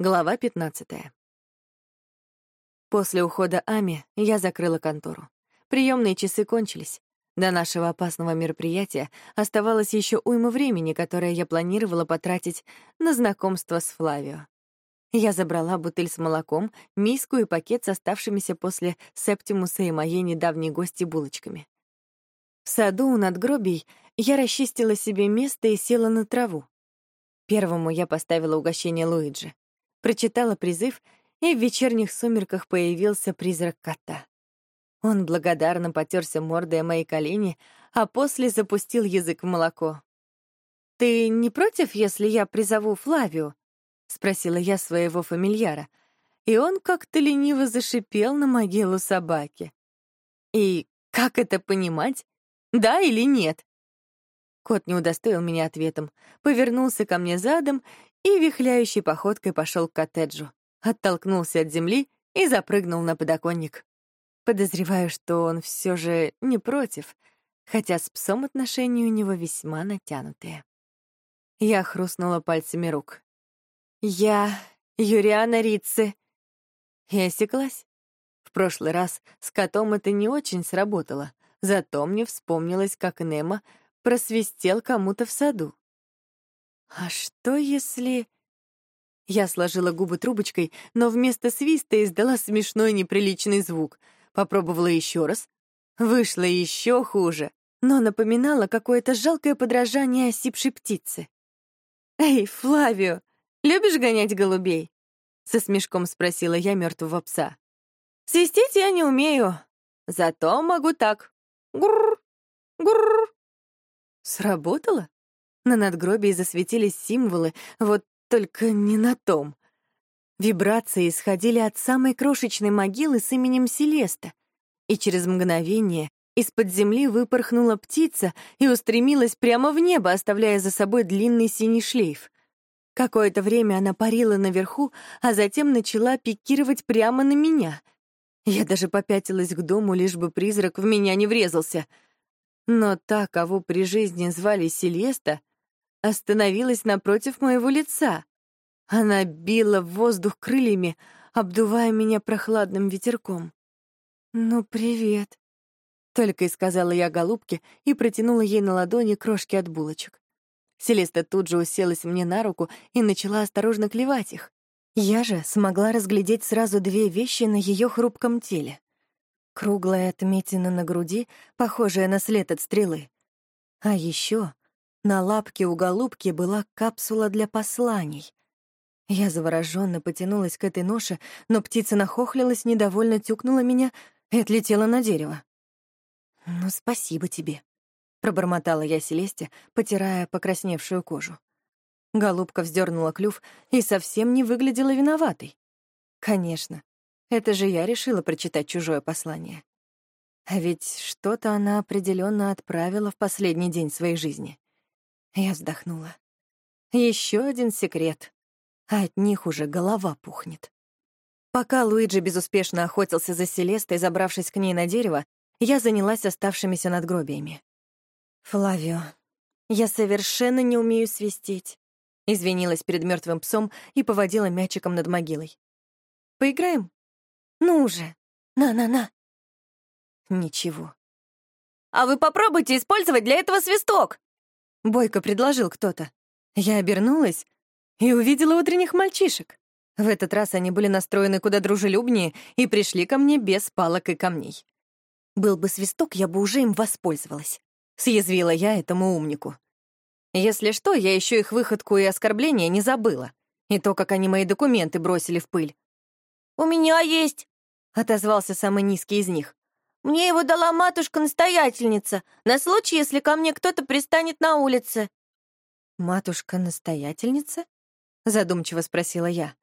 Глава 15. После ухода Ами я закрыла контору. Приемные часы кончились. До нашего опасного мероприятия оставалось еще уйма времени, которое я планировала потратить на знакомство с Флавио. Я забрала бутыль с молоком, миску и пакет с оставшимися после Септимуса и моей недавней гости булочками. В саду у надгробий я расчистила себе место и села на траву. Первому я поставила угощение Луиджи прочитала призыв, и в вечерних сумерках появился призрак кота. Он благодарно потерся мордой о мои колени, а после запустил язык в молоко. «Ты не против, если я призову Флавию?» — спросила я своего фамильяра, и он как-то лениво зашипел на могилу собаки. «И как это понимать? Да или нет?» Кот не удостоил меня ответом, повернулся ко мне задом и вихляющей походкой пошел к коттеджу, оттолкнулся от земли и запрыгнул на подоконник. Подозреваю, что он все же не против, хотя с псом отношения у него весьма натянутые. Я хрустнула пальцами рук. «Я Юриана Рицци». И осеклась. В прошлый раз с котом это не очень сработало, зато мне вспомнилось, как Немо просвистел кому-то в саду. А что если... Я сложила губы трубочкой, но вместо свиста издала смешной неприличный звук. Попробовала еще раз. Вышло еще хуже, но напоминало какое-то жалкое подражание осипшей птицы. «Эй, Флавио, любишь гонять голубей?» Со смешком спросила я мертвого пса. «Свистеть я не умею, зато могу так. Гурр, гурр». Сработало? На надгробии засветились символы, вот только не на том. Вибрации исходили от самой крошечной могилы с именем Селеста, и через мгновение из-под земли выпорхнула птица и устремилась прямо в небо, оставляя за собой длинный синий шлейф. Какое-то время она парила наверху, а затем начала пикировать прямо на меня. Я даже попятилась к дому, лишь бы призрак в меня не врезался. Но та, кого при жизни звали Селеста, остановилась напротив моего лица. Она била в воздух крыльями, обдувая меня прохладным ветерком. «Ну, привет», — только и сказала я голубке и протянула ей на ладони крошки от булочек. Селеста тут же уселась мне на руку и начала осторожно клевать их. Я же смогла разглядеть сразу две вещи на ее хрупком теле. Круглая отметина на груди, похожая на след от стрелы. А еще на лапке у голубки была капсула для посланий. Я завороженно потянулась к этой ноше, но птица нахохлилась, недовольно тюкнула меня и отлетела на дерево. «Ну, спасибо тебе», — пробормотала я Селесте, потирая покрасневшую кожу. Голубка вздернула клюв и совсем не выглядела виноватой. Конечно, это же я решила прочитать чужое послание. А ведь что-то она определенно отправила в последний день своей жизни. Я вздохнула. Еще один секрет. А от них уже голова пухнет. Пока Луиджи безуспешно охотился за Селестой, забравшись к ней на дерево, я занялась оставшимися надгробиями. «Флавио, я совершенно не умею свистеть», — извинилась перед мертвым псом и поводила мячиком над могилой. «Поиграем? Ну уже, на-на-на». Ничего. «А вы попробуйте использовать для этого свисток!» Бойко предложил кто-то. Я обернулась и увидела утренних мальчишек. В этот раз они были настроены куда дружелюбнее и пришли ко мне без палок и камней. Был бы свисток, я бы уже им воспользовалась. Съязвила я этому умнику. Если что, я еще их выходку и оскорбления не забыла. И то, как они мои документы бросили в пыль. «У меня есть», — отозвался самый низкий из них. Мне его дала матушка-настоятельница, на случай, если ко мне кто-то пристанет на улице». «Матушка-настоятельница?» — задумчиво спросила я.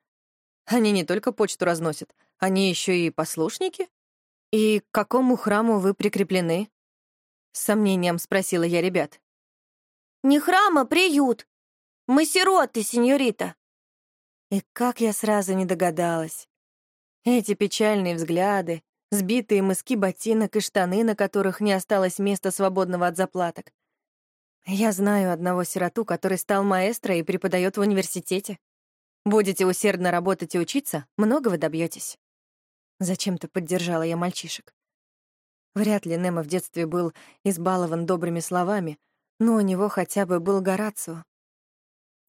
«Они не только почту разносят, они еще и послушники? И к какому храму вы прикреплены?» С сомнением спросила я ребят. «Не храм, а приют. Мы сироты, сеньорита». И как я сразу не догадалась. Эти печальные взгляды, сбитые мыски ботинок и штаны, на которых не осталось места свободного от заплаток. Я знаю одного сироту, который стал маэстро и преподает в университете. Будете усердно работать и учиться, многого добьетесь. Зачем-то поддержала я мальчишек. Вряд ли Немо в детстве был избалован добрыми словами, но у него хотя бы был Горацио.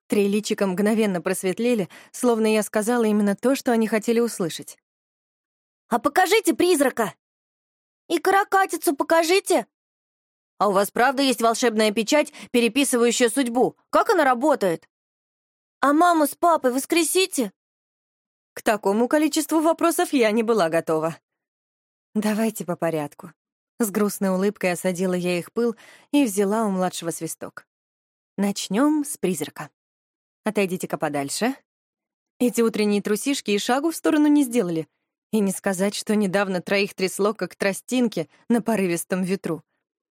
Три личика мгновенно просветлели, словно я сказала именно то, что они хотели услышать. «А покажите призрака!» «И каракатицу покажите!» «А у вас правда есть волшебная печать, переписывающая судьбу? Как она работает?» «А маму с папой воскресите?» К такому количеству вопросов я не была готова. Давайте по порядку. С грустной улыбкой осадила я их пыл и взяла у младшего свисток. Начнем с призрака. Отойдите-ка подальше. Эти утренние трусишки и шагу в сторону не сделали. И не сказать, что недавно троих трясло, как тростинки на порывистом ветру.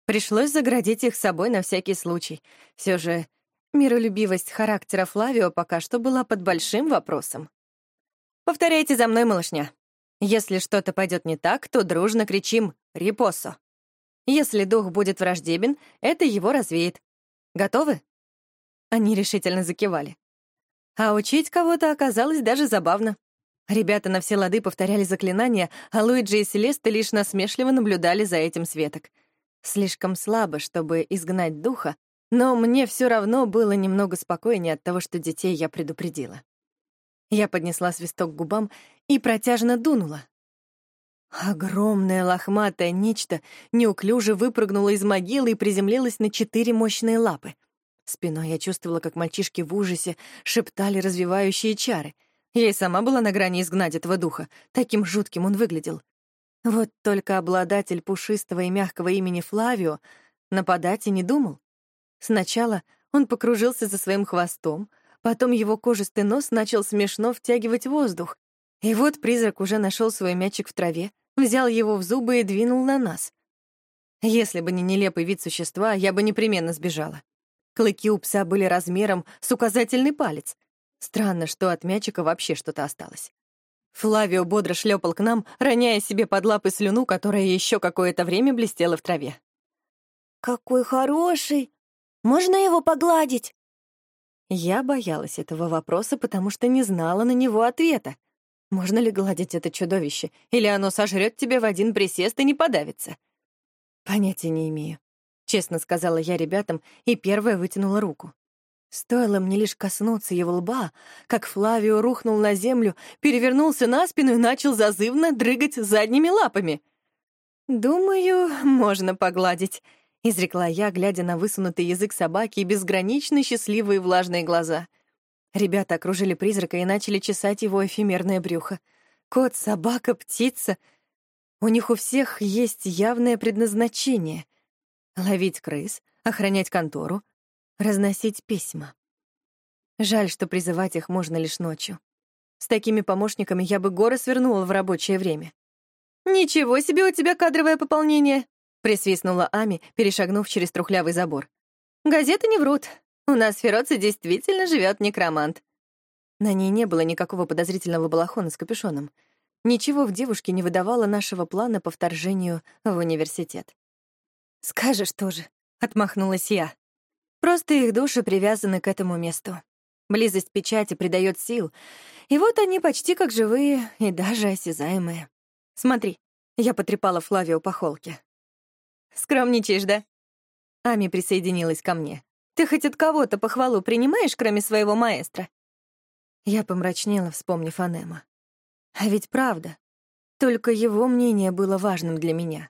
Пришлось заградить их собой на всякий случай. Все же миролюбивость характера Флавио пока что была под большим вопросом. Повторяйте за мной, малышня. Если что-то пойдет не так, то дружно кричим «Репосо». Если дух будет враждебен, это его развеет. Готовы? Они решительно закивали. А учить кого-то оказалось даже забавно. Ребята на все лады повторяли заклинания, а Луиджи и Селеста лишь насмешливо наблюдали за этим светок. Слишком слабо, чтобы изгнать духа, но мне все равно было немного спокойнее от того, что детей я предупредила. Я поднесла свисток к губам и протяжно дунула. Огромное лохматое нечто неуклюже выпрыгнуло из могилы и приземлилось на четыре мощные лапы. Спиной я чувствовала, как мальчишки в ужасе шептали развивающие чары. Я и сама была на грани изгнать этого духа. Таким жутким он выглядел. Вот только обладатель пушистого и мягкого имени Флавио нападать и не думал. Сначала он покружился за своим хвостом, Потом его кожистый нос начал смешно втягивать воздух. И вот призрак уже нашел свой мячик в траве, взял его в зубы и двинул на нас. Если бы не нелепый вид существа, я бы непременно сбежала. Клыки у пса были размером с указательный палец. Странно, что от мячика вообще что-то осталось. Флавио бодро шлепал к нам, роняя себе под лапы слюну, которая еще какое-то время блестела в траве. «Какой хороший! Можно его погладить?» Я боялась этого вопроса, потому что не знала на него ответа. Можно ли гладить это чудовище, или оно сожрет тебя в один присест и не подавится? Понятия не имею. Честно сказала я ребятам и первая вытянула руку. Стоило мне лишь коснуться его лба, как Флавио рухнул на землю, перевернулся на спину и начал зазывно дрыгать задними лапами. «Думаю, можно погладить», — изрекла я, глядя на высунутый язык собаки и безгранично счастливые влажные глаза. Ребята окружили призрака и начали чесать его эфемерное брюхо. Кот, собака, птица. У них у всех есть явное предназначение — ловить крыс, охранять контору, разносить письма. Жаль, что призывать их можно лишь ночью. С такими помощниками я бы горы свернула в рабочее время. «Ничего себе у тебя кадровое пополнение!» Присвистнула Ами, перешагнув через трухлявый забор. «Газеты не врут. У нас в Фероце действительно живет некромант». На ней не было никакого подозрительного балахона с капюшоном. Ничего в девушке не выдавало нашего плана по вторжению в университет. «Скажешь тоже», — отмахнулась я. «Просто их души привязаны к этому месту. Близость печати придает сил, и вот они почти как живые и даже осязаемые. Смотри, я потрепала Флавио по холке. Скромничаешь, да?» Ами присоединилась ко мне. «Ты хоть от кого-то похвалу принимаешь, кроме своего маэстро?» Я помрачнела, вспомнив Анема. А ведь правда, только его мнение было важным для меня.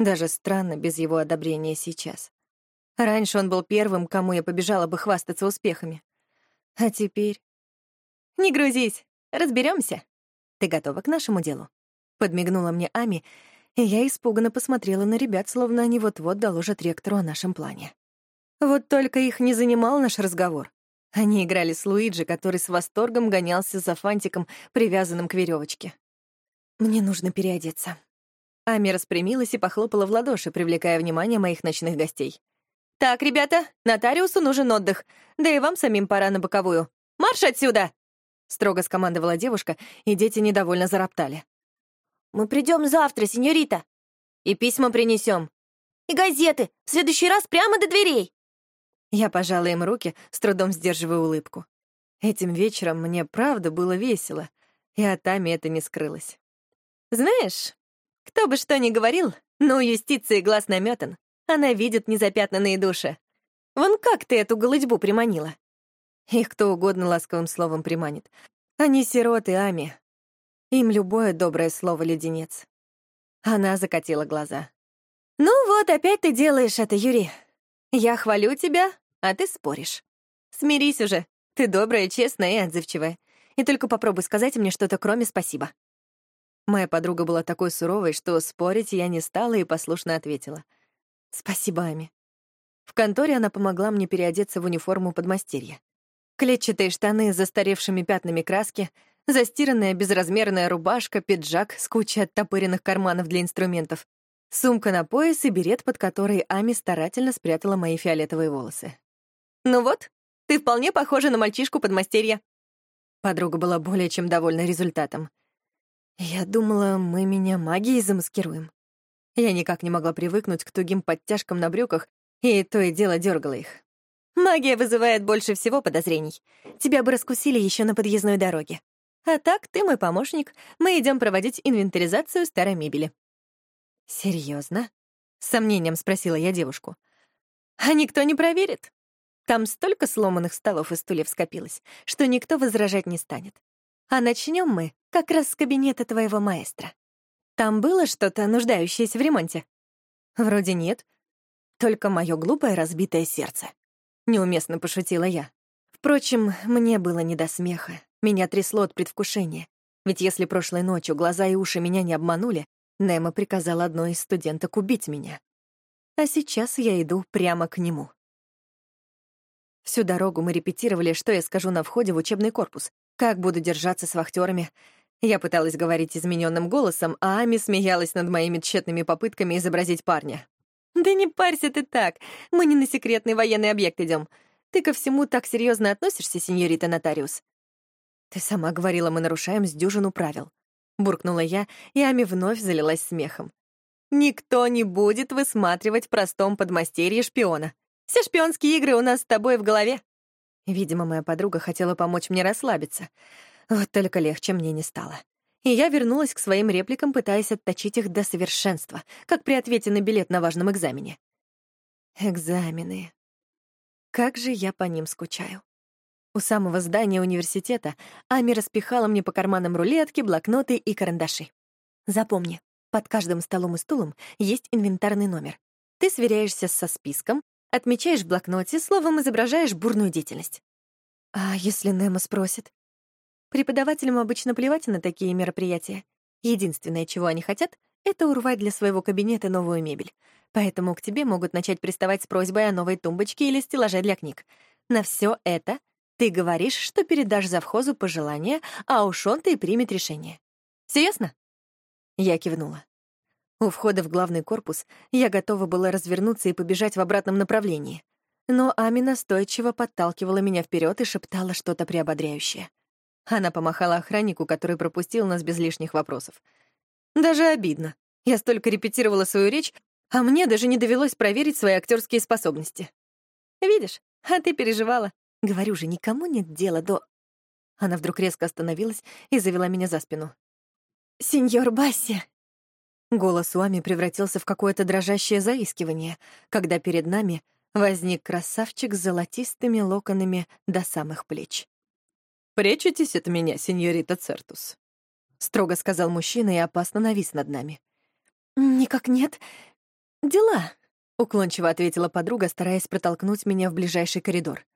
Даже странно без его одобрения сейчас. Раньше он был первым, кому я побежала бы хвастаться успехами. А теперь... «Не грузись, разберемся. Ты готова к нашему делу?» Подмигнула мне Ами, и я испуганно посмотрела на ребят, словно они вот-вот доложат ректору о нашем плане. Вот только их не занимал наш разговор. Они играли с Луиджи, который с восторгом гонялся за фантиком, привязанным к веревочке. «Мне нужно переодеться». Ами распрямилась и похлопала в ладоши, привлекая внимание моих ночных гостей. «Так, ребята, нотариусу нужен отдых, да и вам самим пора на боковую. Марш отсюда!» Строго скомандовала девушка, и дети недовольно зароптали. «Мы придем завтра, сеньорита!» «И письма принесем. «И газеты! В следующий раз прямо до дверей!» Я пожала им руки, с трудом сдерживая улыбку. Этим вечером мне правда было весело, и от Ами это не скрылось. «Знаешь, кто бы что ни говорил, но у юстиции глаз наметан. Она видит незапятнанные души. Вон как ты эту голытьбу приманила?» Их кто угодно ласковым словом приманит. Они сироты, Ами. Им любое доброе слово — леденец. Она закатила глаза. «Ну вот, опять ты делаешь это, Юрий. Я хвалю тебя, а ты споришь. Смирись уже. Ты добрая, честная и отзывчивая. И только попробуй сказать мне что-то, кроме спасибо». Моя подруга была такой суровой, что спорить я не стала и послушно ответила. «Спасибо, Ами». В конторе она помогла мне переодеться в униформу подмастерья. Клетчатые штаны с застаревшими пятнами краски, застиранная безразмерная рубашка, пиджак с кучей оттопыренных карманов для инструментов, сумка на пояс и берет, под который Ами старательно спрятала мои фиолетовые волосы. «Ну вот, ты вполне похожа на мальчишку подмастерья». Подруга была более чем довольна результатом. Я думала, мы меня магией замаскируем. Я никак не могла привыкнуть к тугим подтяжкам на брюках, и то и дело дергала их. Магия вызывает больше всего подозрений. Тебя бы раскусили еще на подъездной дороге. А так, ты мой помощник. Мы идем проводить инвентаризацию старой мебели. Серьезно? С сомнением спросила я девушку. А никто не проверит. Там столько сломанных столов и стульев скопилось, что никто возражать не станет. А начнем мы как раз с кабинета твоего маэстро. Там было что-то, нуждающееся в ремонте? Вроде нет. Только мое глупое разбитое сердце. Неуместно пошутила я. Впрочем, мне было не до смеха. Меня трясло от предвкушения. Ведь если прошлой ночью глаза и уши меня не обманули, Немо приказал одной из студенток убить меня. А сейчас я иду прямо к нему. Всю дорогу мы репетировали, что я скажу на входе в учебный корпус, как буду держаться с вахтерами. Я пыталась говорить измененным голосом, а Ами смеялась над моими тщетными попытками изобразить парня. «Да не парься ты так, мы не на секретный военный объект идем. Ты ко всему так серьезно относишься, сеньорита нотариус?» «Ты сама говорила, мы нарушаем с дюжину правил». Буркнула я, и Ами вновь залилась смехом. «Никто не будет высматривать в простом подмастерье шпиона. Все шпионские игры у нас с тобой в голове». Видимо, моя подруга хотела помочь мне расслабиться. Вот только легче мне не стало. И я вернулась к своим репликам, пытаясь отточить их до совершенства, как при ответе на билет на важном экзамене. Экзамены. Как же я по ним скучаю. У самого здания университета Ами распихала мне по карманам рулетки, блокноты и карандаши. Запомни, под каждым столом и стулом есть инвентарный номер. Ты сверяешься со списком, Отмечаешь в блокноте, словом, изображаешь бурную деятельность. А если Немо спросит? Преподавателям обычно плевать на такие мероприятия. Единственное, чего они хотят, это урвать для своего кабинета новую мебель. Поэтому к тебе могут начать приставать с просьбой о новой тумбочке или стеллаже для книг. На все это ты говоришь, что передашь завхозу пожелания, а уж он-то и примет решение. Все ясно? Я кивнула. У входа в главный корпус я готова была развернуться и побежать в обратном направлении. Но Ами настойчиво подталкивала меня вперед и шептала что-то приободряющее. Она помахала охраннику, который пропустил нас без лишних вопросов. Даже обидно. Я столько репетировала свою речь, а мне даже не довелось проверить свои актерские способности. Видишь, а ты переживала. Говорю же, никому нет дела до... Она вдруг резко остановилась и завела меня за спину. «Сеньор Басси!» Голос Уами превратился в какое-то дрожащее заискивание, когда перед нами возник красавчик с золотистыми локонами до самых плеч. «Прячетесь от меня, сеньорита Цертус», — строго сказал мужчина и опасно навис над нами. «Никак нет. Дела», — уклончиво ответила подруга, стараясь протолкнуть меня в ближайший коридор.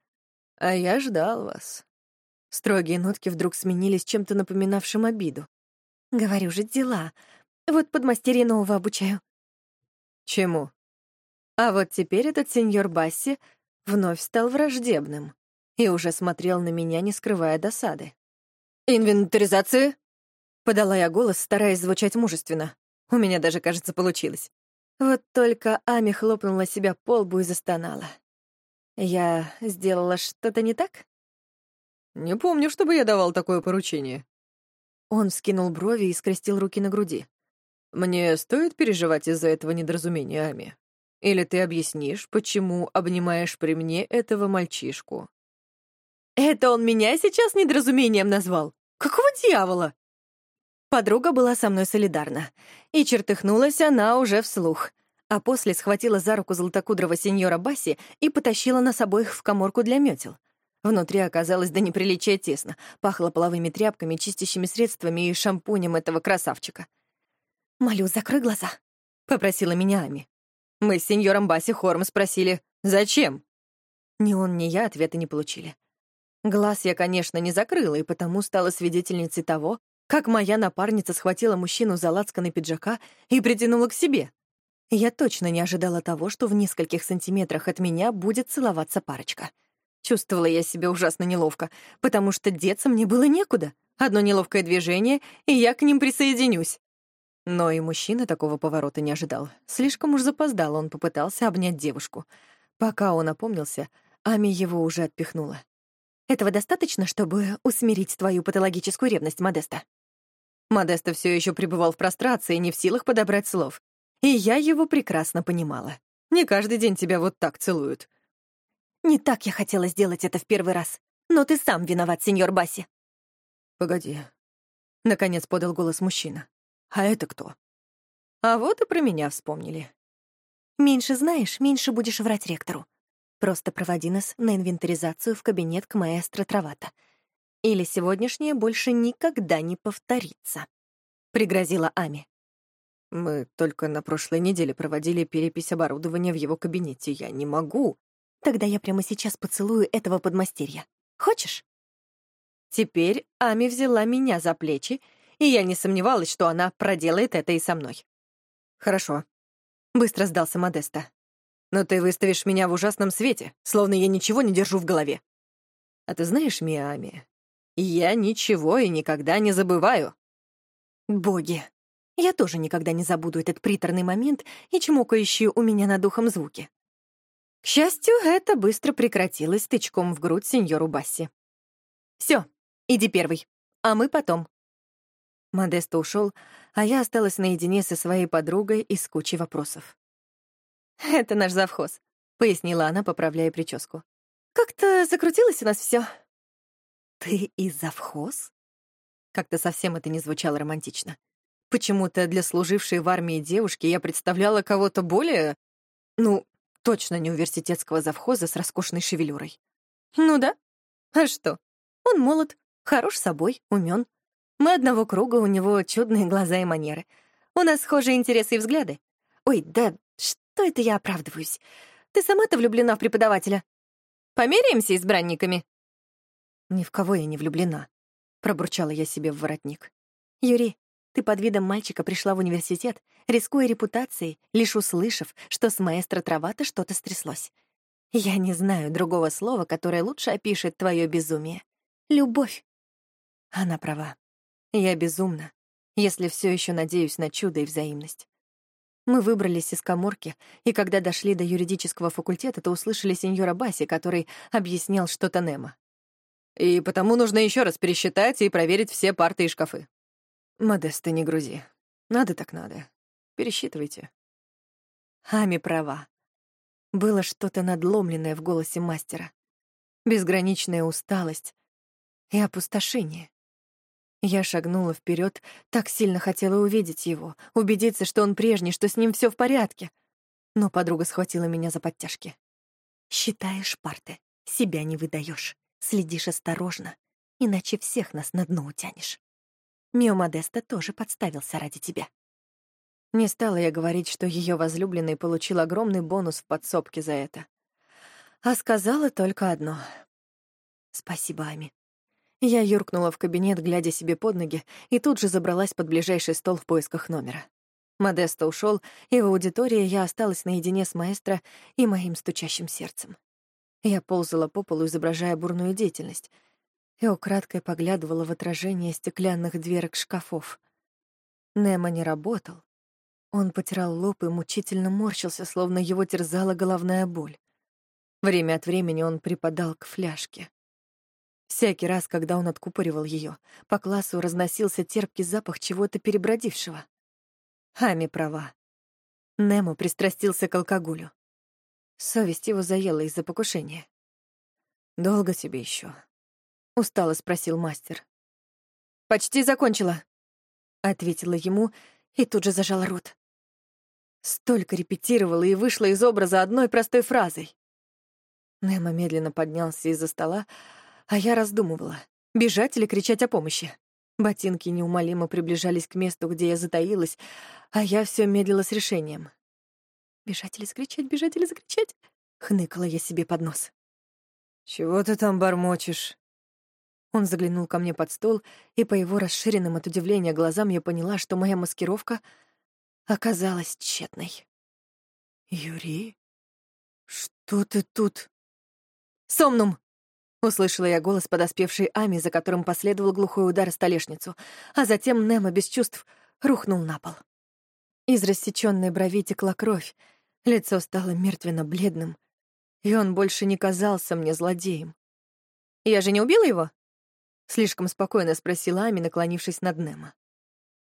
«А я ждал вас». Строгие нотки вдруг сменились чем-то напоминавшим обиду. «Говорю же, дела. Вот подмастерье нового обучаю». «Чему?» А вот теперь этот сеньор Басси вновь стал враждебным и уже смотрел на меня, не скрывая досады. «Инвентаризация?» — подала я голос, стараясь звучать мужественно. У меня даже, кажется, получилось. Вот только Ами хлопнула себя по лбу и застонала. Я сделала что-то не так? Не помню, чтобы я давал такое поручение. Он скинул брови и скрестил руки на груди. Мне стоит переживать из-за этого недоразумения, Ами? Или ты объяснишь, почему обнимаешь при мне этого мальчишку? Это он меня сейчас недоразумением назвал? Какого дьявола? Подруга была со мной солидарна, и чертыхнулась она уже вслух, а после схватила за руку золотокудрого сеньора Басси и потащила нас обоих в коморку для метел. Внутри оказалось до неприличия тесно, пахло половыми тряпками, чистящими средствами и шампунем этого красавчика. «Молю, закрой глаза», — попросила меня Ами. Мы с сеньором Басси хором спросили «Зачем?». Ни он, ни я ответа не получили. Глаз я, конечно, не закрыла, и потому стала свидетельницей того, как моя напарница схватила мужчину за лацканы пиджака и притянула к себе. Я точно не ожидала того, что в нескольких сантиметрах от меня будет целоваться парочка. Чувствовала я себя ужасно неловко, потому что деться мне было некуда. Одно неловкое движение, и я к ним присоединюсь. Но и мужчина такого поворота не ожидал. Слишком уж запоздал он попытался обнять девушку. Пока он опомнился, Ами его уже отпихнула. «Этого достаточно, чтобы усмирить твою патологическую ревность, Модеста?» Модеста все еще пребывал в прострации, не в силах подобрать слов. И я его прекрасно понимала. Не каждый день тебя вот так целуют. Не так я хотела сделать это в первый раз. Но ты сам виноват, сеньор Басси. Погоди. Наконец подал голос мужчина. А это кто? А вот и про меня вспомнили. Меньше знаешь, меньше будешь врать ректору. Просто проводи нас на инвентаризацию в кабинет к маэстро Травата. Или сегодняшнее больше никогда не повторится. Пригрозила Ами. Мы только на прошлой неделе проводили перепись оборудования в его кабинете. Я не могу. Тогда я прямо сейчас поцелую этого подмастерья. Хочешь? Теперь Ами взяла меня за плечи, и я не сомневалась, что она проделает это и со мной. Хорошо. Быстро сдался Модеста. Но ты выставишь меня в ужасном свете, словно я ничего не держу в голове. А ты знаешь, Миами, я ничего и никогда не забываю. Боги, я тоже никогда не забуду этот приторный момент и чмокающие у меня над духом звуки. К счастью, это быстро прекратилось тычком в грудь сеньору Басси. Все, иди первый, а мы потом». Модеста ушел, а я осталась наедине со своей подругой и с кучей вопросов. «Это наш завхоз», — пояснила она, поправляя прическу. «Как-то закрутилось у нас все. «Ты и завхоз?» Как-то совсем это не звучало романтично. Почему-то для служившей в армии девушки я представляла кого-то более... Ну, Точно не университетского завхоза с роскошной шевелюрой. Ну да. А что? Он молод, хорош собой, умен. Мы одного круга, у него чудные глаза и манеры. У нас схожие интересы и взгляды. Ой, да что это я оправдываюсь? Ты сама-то влюблена в преподавателя. Померяемся избранниками? Ни в кого я не влюблена, пробурчала я себе в воротник. Юрий, ты под видом мальчика пришла в университет, рискуя репутацией, лишь услышав, что с маэстро Травата что-то стряслось. Я не знаю другого слова, которое лучше опишет твое безумие. Любовь. Она права. Я безумна, если все еще надеюсь на чудо и взаимность. Мы выбрались из коморки, и когда дошли до юридического факультета, то услышали сеньора Баси, который объяснял что-то Немо. И потому нужно еще раз пересчитать и проверить все парты и шкафы. Модеста, не грузи. Надо так надо. Пересчитывайте. Ами права. Было что-то надломленное в голосе мастера. Безграничная усталость и опустошение. Я шагнула вперед, так сильно хотела увидеть его, убедиться, что он прежний, что с ним все в порядке. Но подруга схватила меня за подтяжки. «Считаешь парты, себя не выдаешь, следишь осторожно, иначе всех нас на дно утянешь». Мио Модеста тоже подставился ради тебя. Не стала я говорить, что ее возлюбленный получил огромный бонус в подсобке за это. А сказала только одно. «Спасибо, Ами». Я юркнула в кабинет, глядя себе под ноги, и тут же забралась под ближайший стол в поисках номера. Модеста ушел, и в аудитории я осталась наедине с маэстро и моим стучащим сердцем. Я ползала по полу, изображая бурную деятельность — и украдкой поглядывала в отражение стеклянных дверок шкафов. Немо не работал. Он потирал лоб и мучительно морщился, словно его терзала головная боль. Время от времени он припадал к фляжке. Всякий раз, когда он откупоривал ее, по классу разносился терпкий запах чего-то перебродившего. Ами права. Немо пристрастился к алкоголю. Совесть его заела из-за покушения. Долго тебе еще, — устало спросил мастер. «Почти закончила», — ответила ему и тут же зажала рот. Столько репетировала и вышла из образа одной простой фразой. Немо медленно поднялся из-за стола, а я раздумывала, бежать или кричать о помощи. Ботинки неумолимо приближались к месту, где я затаилась, а я все медлила с решением. «Бежать или закричать, бежать или закричать?» — хныкала я себе под нос. «Чего ты там бормочешь?» Он заглянул ко мне под стол, и по его расширенным от удивления глазам я поняла, что моя маскировка оказалась тщетной. «Юрий, что ты тут?» «Сомнум!» — услышала я голос подоспевшей Ами, за которым последовал глухой удар о столешницу, а затем Немо без чувств рухнул на пол. Из рассечённой брови текла кровь, лицо стало мертвенно-бледным, и он больше не казался мне злодеем. «Я же не убила его?» — слишком спокойно спросила Ами, наклонившись над Немо.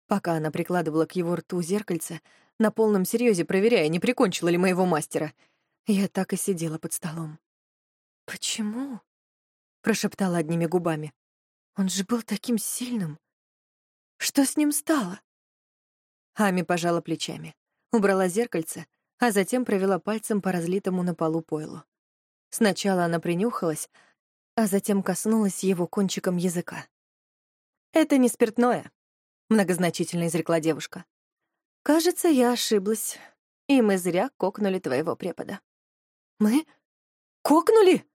Пока она прикладывала к его рту зеркальце, на полном серьезе проверяя, не прикончила ли моего мастера, я так и сидела под столом. «Почему?» — прошептала одними губами. «Он же был таким сильным. Что с ним стало?» Ами пожала плечами, убрала зеркальце, а затем провела пальцем по разлитому на полу пойлу. Сначала она принюхалась, а затем коснулась его кончиком языка. «Это не спиртное», — многозначительно изрекла девушка. «Кажется, я ошиблась, и мы зря кокнули твоего препода». «Мы? Кокнули?»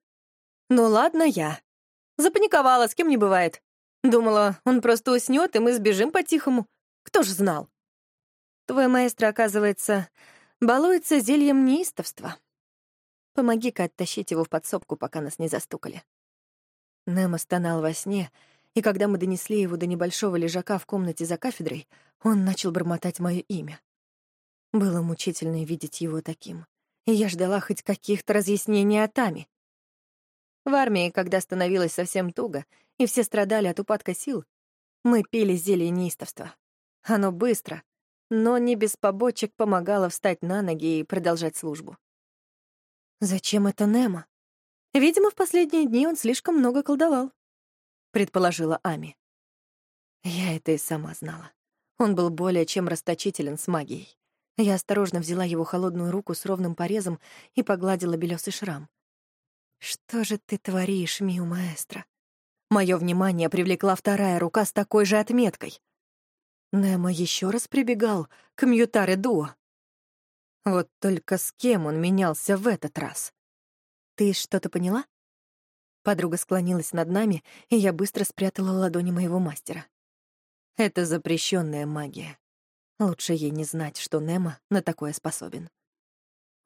«Ну ладно, я». Запаниковала, с кем не бывает. Думала, он просто уснет, и мы сбежим по-тихому. Кто ж знал? Твой маэстро, оказывается, балуется зельем неистовства. Помоги-ка оттащить его в подсобку, пока нас не застукали. Немо стонал во сне, и когда мы донесли его до небольшого лежака в комнате за кафедрой, он начал бормотать мое имя. Было мучительно видеть его таким, и я ждала хоть каких-то разъяснений о Тами. В армии, когда становилось совсем туго, и все страдали от упадка сил, мы пили зелье неистовства. Оно быстро, но не без побочек помогало встать на ноги и продолжать службу. Зачем это Немо? Видимо, в последние дни он слишком много колдовал, предположила Ами. Я это и сама знала. Он был более чем расточителен с магией. Я осторожно взяла его холодную руку с ровным порезом и погладила белесый шрам. «Что же ты творишь, Миу Маэстро?» Мое внимание привлекла вторая рука с такой же отметкой. Немо еще раз прибегал к Мьютаре Дуо. Вот только с кем он менялся в этот раз? «Ты что-то поняла?» Подруга склонилась над нами, и я быстро спрятала ладони моего мастера. Это запрещенная магия. Лучше ей не знать, что Немо на такое способен.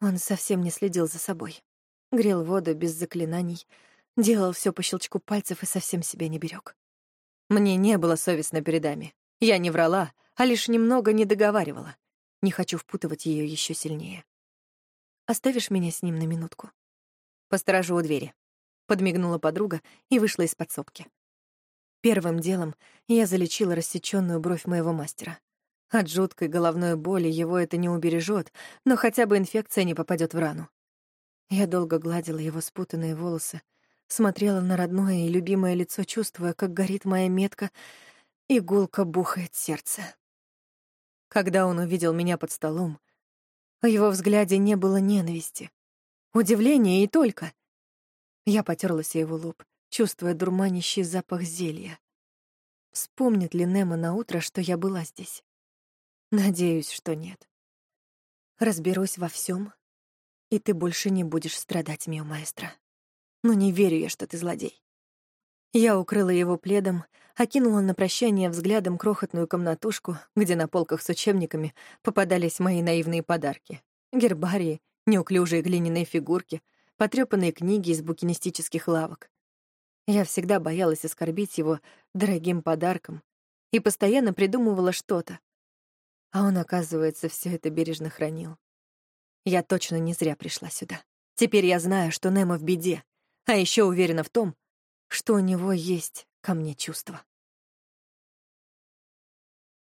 Он совсем не следил за собой. Грел воду без заклинаний, делал все по щелчку пальцев и совсем себя не берег. Мне не было совестно перед Ами. Я не врала, а лишь немного не договаривала. Не хочу впутывать ее еще сильнее. Оставишь меня с ним на минутку? Посторожу у двери. Подмигнула подруга и вышла из подсобки. Первым делом я залечила рассеченную бровь моего мастера. От жуткой головной боли его это не убережет, но хотя бы инфекция не попадет в рану. Я долго гладила его спутанные волосы, смотрела на родное и любимое лицо, чувствуя, как горит моя метка, и гулко бухает сердце. Когда он увидел меня под столом, в его взгляде не было ненависти, Удивление и только. Я потерлась о его лоб, чувствуя дурманящий запах зелья. Вспомнит ли Немо на утро, что я была здесь? Надеюсь, что нет. Разберусь во всем, и ты больше не будешь страдать, мио маэстро. Но не верю я, что ты злодей. Я укрыла его пледом, окинула на прощание взглядом крохотную комнатушку, где на полках с учебниками попадались мои наивные подарки. Гербарии неуклюжие глиняные фигурки, потрёпанные книги из букинистических лавок. Я всегда боялась оскорбить его дорогим подарком и постоянно придумывала что-то. А он, оказывается, все это бережно хранил. Я точно не зря пришла сюда. Теперь я знаю, что Немо в беде, а еще уверена в том, что у него есть ко мне чувства.